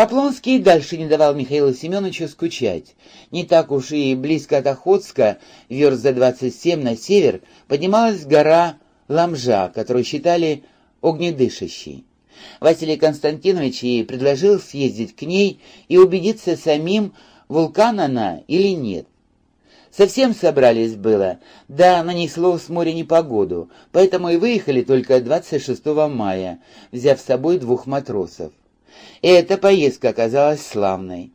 Поплонский дальше не давал Михаилу Семеновичу скучать. Не так уж и близко от Охотска, верст за 27 на север, поднималась гора Ламжа, которую считали огнедышащей. Василий Константинович ей предложил съездить к ней и убедиться самим, вулкан она или нет. Совсем собрались было, да нанесло с моря непогоду, поэтому и выехали только 26 мая, взяв с собой двух матросов. И эта поездка оказалась славной.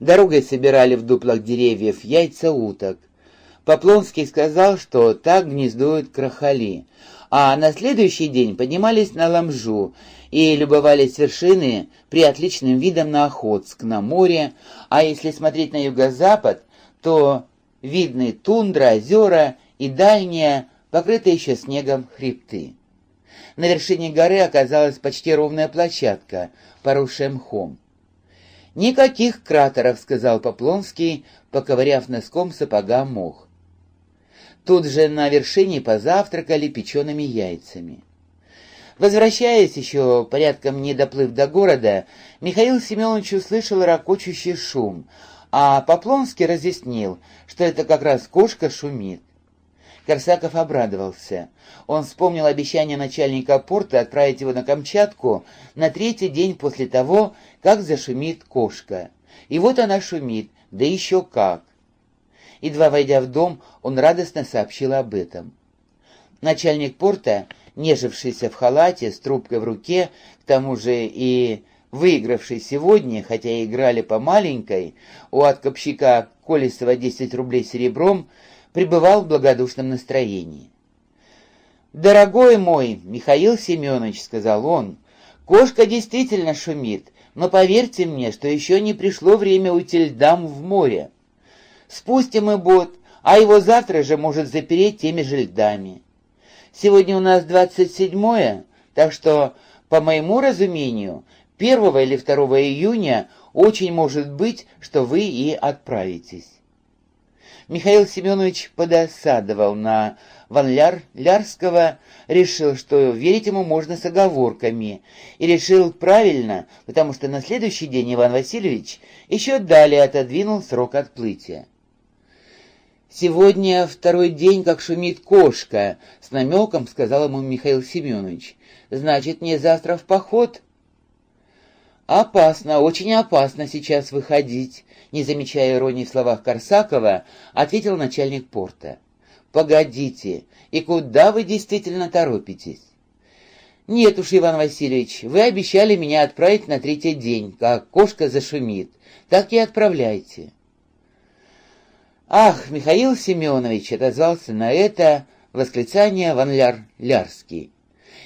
Дорогой собирали в дуплах деревьев яйца уток. Поплонский сказал, что так гнездуют крахали, а на следующий день поднимались на Ламжу и любовались вершины при отличным видом на Охотск, на море, а если смотреть на юго-запад, то видны тундра, озера и дальние, покрытые еще снегом хребты. На вершине горы оказалась почти ровная площадка, поросшая мхом. «Никаких кратеров», — сказал Поплонский, поковыряв носком сапога мох. Тут же на вершине позавтракали печеными яйцами. Возвращаясь еще порядком не доплыв до города, Михаил Семенович услышал ракочущий шум, а Поплонский разъяснил, что это как раз кошка шумит. Корсаков обрадовался. Он вспомнил обещание начальника порта отправить его на Камчатку на третий день после того, как зашумит кошка. И вот она шумит, да еще как. Едва войдя в дом, он радостно сообщил об этом. Начальник порта, нежившийся в халате, с трубкой в руке, к тому же и выигравший сегодня, хотя играли по маленькой, у откопщика Колесова 10 рублей серебром, пребывал в благодушном настроении. «Дорогой мой, Михаил Семенович», — сказал он, — «кошка действительно шумит, но поверьте мне, что еще не пришло время уйти льдам в море. Спустим и бот, а его завтра же может запереть теми же льдами. Сегодня у нас двадцать седьмое, так что, по моему разумению, первого или второго июня очень может быть, что вы и отправитесь. Михаил Семенович подосадовал на Ванляр Лярского, решил, что верить ему можно с оговорками, и решил правильно, потому что на следующий день Иван Васильевич еще далее отодвинул срок отплытия. «Сегодня второй день, как шумит кошка», — с намеком сказал ему Михаил Семенович. «Значит, мне завтра в поход?» «Опасно, очень опасно сейчас выходить», — не замечая иронии в словах Корсакова, ответил начальник порта. «Погодите, и куда вы действительно торопитесь?» «Нет уж, Иван Васильевич, вы обещали меня отправить на третий день, как кошка зашумит. Так и отправляйте». «Ах, Михаил Семенович!» — отозвался на это восклицание Ван Ляр Лярский.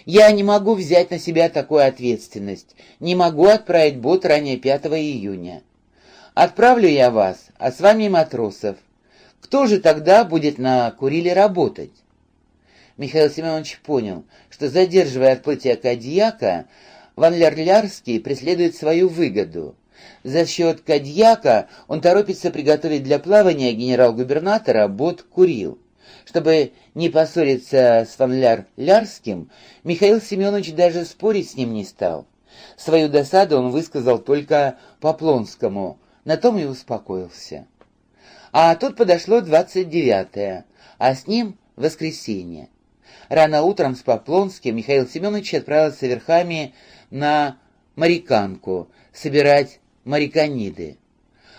Я не могу взять на себя такую ответственность, не могу отправить бот ранее 5 июня. Отправлю я вас, а с вами матросов. Кто же тогда будет на Куриле работать? Михаил Семенович понял, что, задерживая отплытие Кадьяка, Ван Лярлярский преследует свою выгоду. За счет Кадьяка он торопится приготовить для плавания генерал-губернатора бот Курил. Чтобы не поссориться с Фанляр Лярским, Михаил Семенович даже спорить с ним не стал. Свою досаду он высказал только Поплонскому, на том и успокоился. А тут подошло двадцать девятое, а с ним воскресенье. Рано утром с Поплонским Михаил Семенович отправился верхами на Мариканку собирать мариканиды.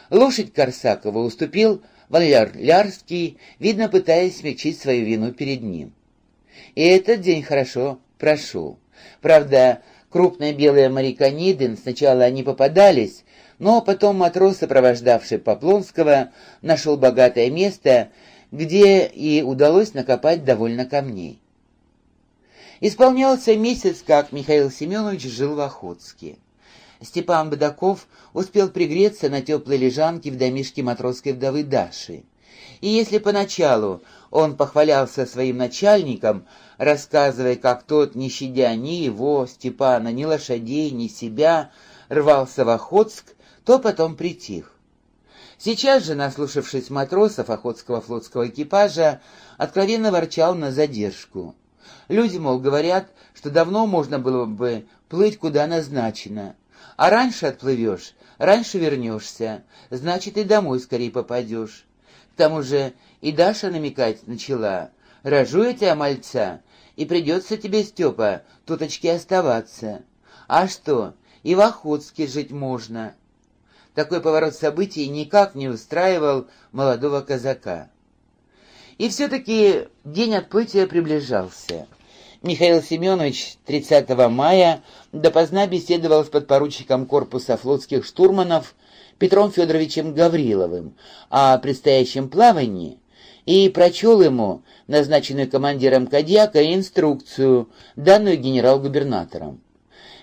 Лошадь Корсакова уступил Валер Лярский, видно, пытаясь смягчить свою вину перед ним. И этот день хорошо прошел. Правда, крупные белые марикониды сначала не попадались, но потом матрос, сопровождавший Поплонского, нашел богатое место, где и удалось накопать довольно камней. Исполнялся месяц, как Михаил Семенович жил в Охотске. Степан Бадаков успел пригреться на теплой лежанке в домишке матросской вдовы Даши. И если поначалу он похвалялся своим начальником, рассказывая, как тот, не щадя ни его, Степана, ни лошадей, ни себя, рвался в Охотск, то потом притих. Сейчас же, наслушавшись матросов Охотского флотского экипажа, откровенно ворчал на задержку. Люди, мол, говорят, что давно можно было бы плыть куда назначено, А раньше отплывешь, раньше вернешься, значит, и домой скорее попадешь. К тому же и Даша намекать начала. Рожу я тебя, мальца, и придется тебе, Степа, туточки оставаться. А что, и в Охотске жить можно. Такой поворот событий никак не устраивал молодого казака. И все-таки день отплытия приближался. Михаил Семенович 30 мая допоздна беседовал с подпоручиком корпуса флотских штурманов Петром Федоровичем Гавриловым о предстоящем плавании и прочел ему, назначенную командиром Кадьяка, инструкцию, данную генерал-губернатором.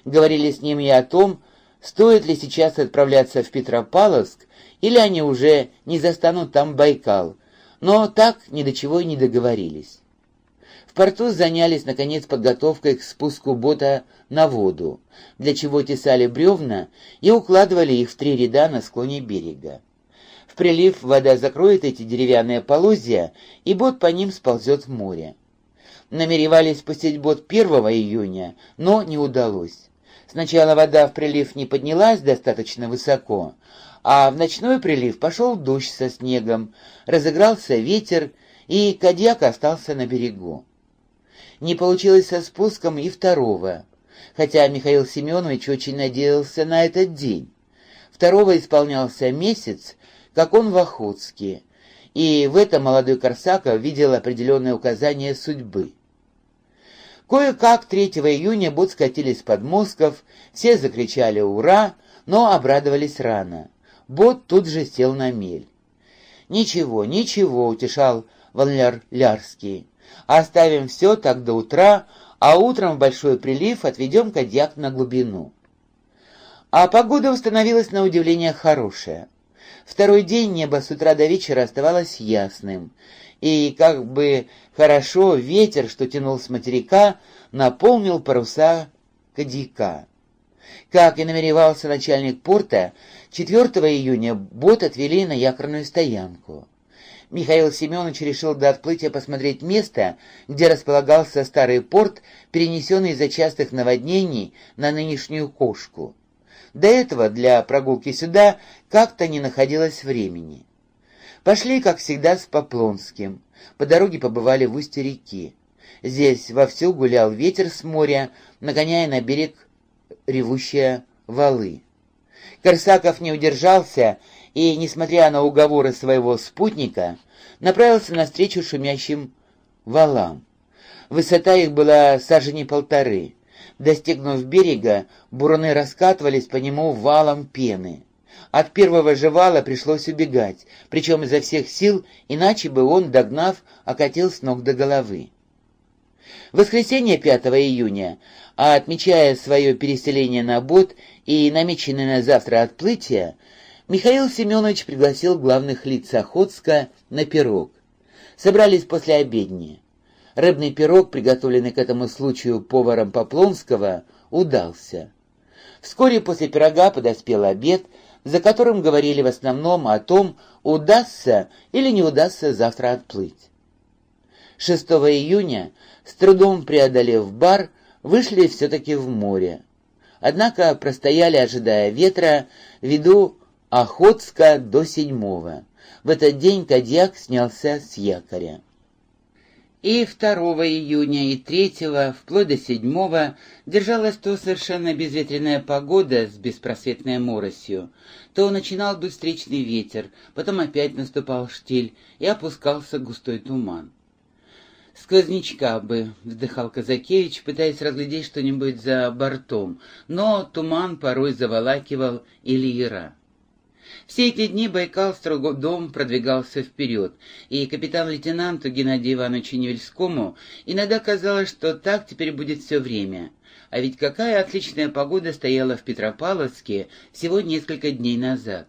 Говорили с ним и о том, стоит ли сейчас отправляться в Петропавловск, или они уже не застанут там Байкал, но так ни до чего и не договорились. В порту занялись, наконец, подготовкой к спуску бота на воду, для чего тесали бревна и укладывали их в три ряда на склоне берега. В прилив вода закроет эти деревянные полозья, и бот по ним сползет в море. Намеревались пустить бот 1 июня, но не удалось. Сначала вода в прилив не поднялась достаточно высоко, а в ночной прилив пошел дождь со снегом, разыгрался ветер, и Кадьяк остался на берегу. Не получилось со спуском и второго, хотя Михаил Семенович очень надеялся на этот день. Второго исполнялся месяц, как он в Охотске, и в этом молодой Корсаков видел определенное указание судьбы. Кое-как 3 июня бот скатились под Москов, все закричали «Ура!», но обрадовались рано. Бот тут же сел на мель. «Ничего, ничего», — утешал Валер Лярский. «Оставим все так до утра, а утром в большой прилив отведем кадьяк на глубину». А погода установилась на удивление хорошая. Второй день небо с утра до вечера оставалось ясным, и как бы хорошо ветер, что тянул с материка, наполнил паруса кадика. Как и намеревался начальник порта, 4 июня бот отвели на якорную стоянку. Михаил Семенович решил до отплытия посмотреть место, где располагался старый порт, перенесенный из-за частых наводнений на нынешнюю кошку. До этого для прогулки сюда как-то не находилось времени. Пошли, как всегда, с Поплонским. По дороге побывали в устье реки. Здесь вовсю гулял ветер с моря, нагоняя на берег ревущие валы. Корсаков не удержался и, несмотря на уговоры своего спутника, направился навстречу шумящим валам. Высота их была сажени полторы. Достигнув берега, буруны раскатывались по нему валом пены. От первого же вала пришлось убегать, причем изо всех сил, иначе бы он, догнав, окатил с ног до головы. В воскресенье 5 июня, а отмечая свое переселение на бот и намеченное на завтра отплытие, Михаил Семенович пригласил главных лиц Охотска на пирог. Собрались после обедни. Рыбный пирог, приготовленный к этому случаю поваром Поплонского, удался. Вскоре после пирога подоспел обед, за которым говорили в основном о том, удастся или не удастся завтра отплыть. 6 июня, с трудом преодолев бар, вышли все-таки в море. Однако простояли, ожидая ветра, ввиду Охотска до седьмого. В этот день Кадьяк снялся с якоря. И 2 июня, и 3, вплоть до 7 держалась то совершенно безветренная погода с беспросветной моросью, то начинал быть ветер, потом опять наступал штиль и опускался густой туман. «Сквознячка бы», — вздыхал Казакевич, пытаясь разглядеть что-нибудь за бортом, но туман порой заволакивал и лиера. Все эти дни Байкал строго дом продвигался вперед, и капитан-лейтенанту Геннадию Ивановичу Невельскому иногда казалось, что так теперь будет все время. А ведь какая отличная погода стояла в Петропавловске всего несколько дней назад.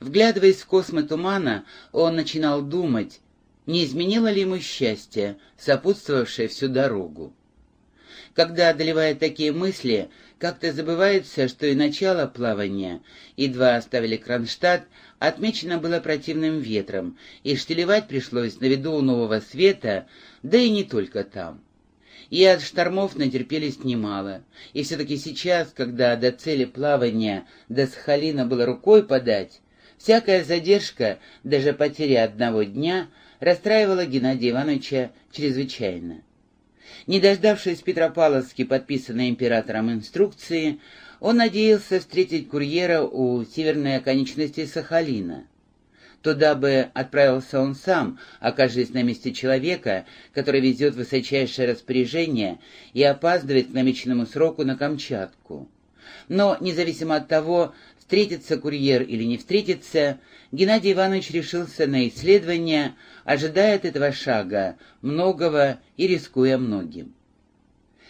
Вглядываясь в космы тумана, он начинал думать, не изменило ли ему счастье, сопутствовавшее всю дорогу. Когда одолевают такие мысли, как-то забывается, что и начало плавания, едва оставили Кронштадт, отмечено было противным ветром, и штилевать пришлось на виду у нового света, да и не только там. и от штормов натерпелись немало. И все-таки сейчас, когда до цели плавания до Сахалина было рукой подать, всякая задержка, даже потеря одного дня, расстраивала Геннадия Ивановича чрезвычайно. Не дождавшись Петропавловски подписанной императором инструкции, он надеялся встретить курьера у северной оконечности Сахалина. Туда бы отправился он сам, окажись на месте человека, который везет высочайшее распоряжение и опаздывает к намеченному сроку на Камчатку. Но, независимо от того, встретится курьер или не встретится, Геннадий Иванович решился на исследование, ожидая от этого шага многого и рискуя многим.